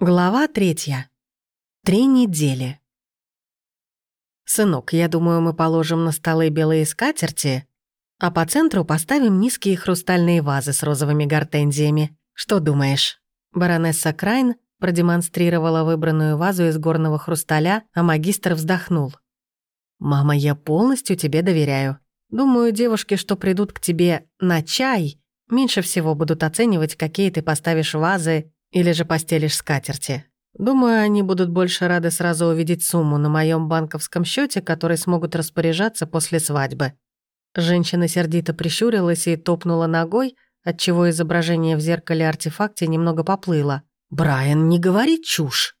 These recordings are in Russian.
Глава третья. Три недели. «Сынок, я думаю, мы положим на столы белые скатерти, а по центру поставим низкие хрустальные вазы с розовыми гортензиями. Что думаешь?» Баронесса Крайн продемонстрировала выбранную вазу из горного хрусталя, а магистр вздохнул. «Мама, я полностью тебе доверяю. Думаю, девушки, что придут к тебе на чай, меньше всего будут оценивать, какие ты поставишь вазы или же постелишь скатерти. Думаю, они будут больше рады сразу увидеть сумму на моем банковском счете, которой смогут распоряжаться после свадьбы. Женщина сердито прищурилась и топнула ногой, отчего изображение в зеркале-артефакте немного поплыло. «Брайан, не говори чушь.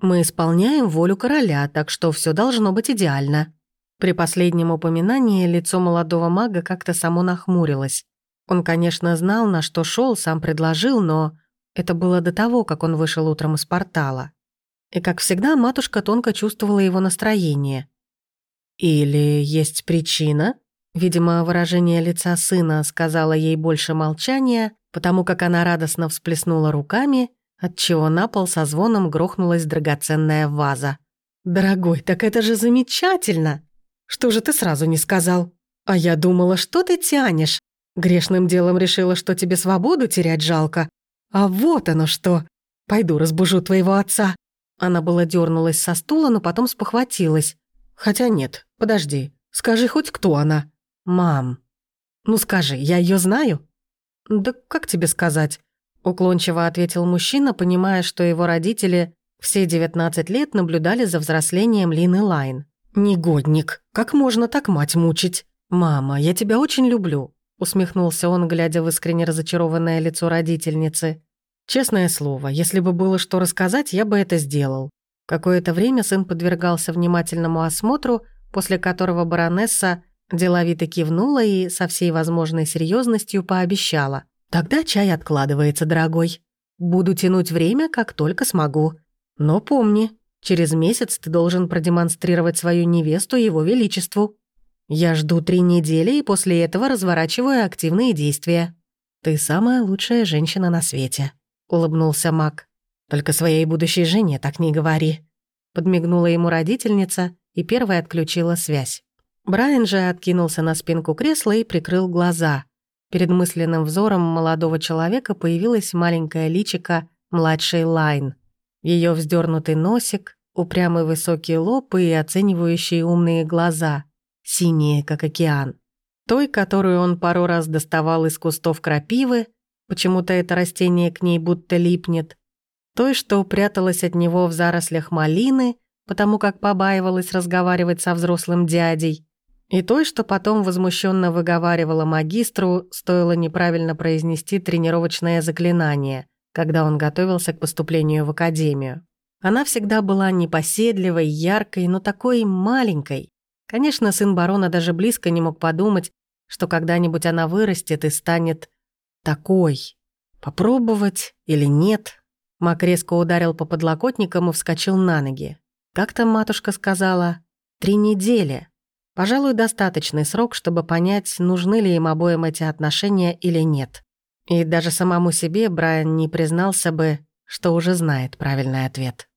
Мы исполняем волю короля, так что все должно быть идеально». При последнем упоминании лицо молодого мага как-то само нахмурилось. Он, конечно, знал, на что шел, сам предложил, но это было до того, как он вышел утром из портала. И, как всегда, матушка тонко чувствовала его настроение. Или есть причина? Видимо, выражение лица сына сказала ей больше молчания, потому как она радостно всплеснула руками, отчего на пол со звоном грохнулась драгоценная ваза. «Дорогой, так это же замечательно! Что же ты сразу не сказал? А я думала, что ты тянешь. Грешным делом решила, что тебе свободу терять жалко, «А вот оно что! Пойду разбужу твоего отца!» Она была дернулась со стула, но потом спохватилась. «Хотя нет, подожди, скажи хоть кто она?» «Мам». «Ну скажи, я ее знаю?» «Да как тебе сказать?» Уклончиво ответил мужчина, понимая, что его родители все 19 лет наблюдали за взрослением Лины Лайн. «Негодник! Как можно так мать мучить?» «Мама, я тебя очень люблю усмехнулся он, глядя в искренне разочарованное лицо родительницы. Честное слово, если бы было что рассказать, я бы это сделал. Какое-то время сын подвергался внимательному осмотру, после которого баронесса деловито кивнула и со всей возможной серьезностью пообещала. «Тогда чай откладывается, дорогой. Буду тянуть время, как только смогу. Но помни, через месяц ты должен продемонстрировать свою невесту его величеству». Я жду три недели и после этого разворачиваю активные действия. Ты самая лучшая женщина на свете», — улыбнулся Мак. «Только своей будущей жене так не говори». Подмигнула ему родительница и первая отключила связь. Брайан же откинулся на спинку кресла и прикрыл глаза. Перед мысленным взором молодого человека появилась маленькая личика младшей Лайн. Ее вздернутый носик, упрямый высокий лоб и оценивающие умные глаза — синие, как океан. Той, которую он пару раз доставал из кустов крапивы, почему-то это растение к ней будто липнет, той, что пряталась от него в зарослях малины, потому как побаивалась разговаривать со взрослым дядей, и той, что потом возмущенно выговаривала магистру, стоило неправильно произнести тренировочное заклинание, когда он готовился к поступлению в академию. Она всегда была непоседливой, яркой, но такой маленькой, Конечно, сын барона даже близко не мог подумать, что когда-нибудь она вырастет и станет такой. Попробовать или нет? Мак резко ударил по подлокотникам и вскочил на ноги. Как там матушка сказала? Три недели. Пожалуй, достаточный срок, чтобы понять, нужны ли им обоим эти отношения или нет. И даже самому себе Брайан не признался бы, что уже знает правильный ответ.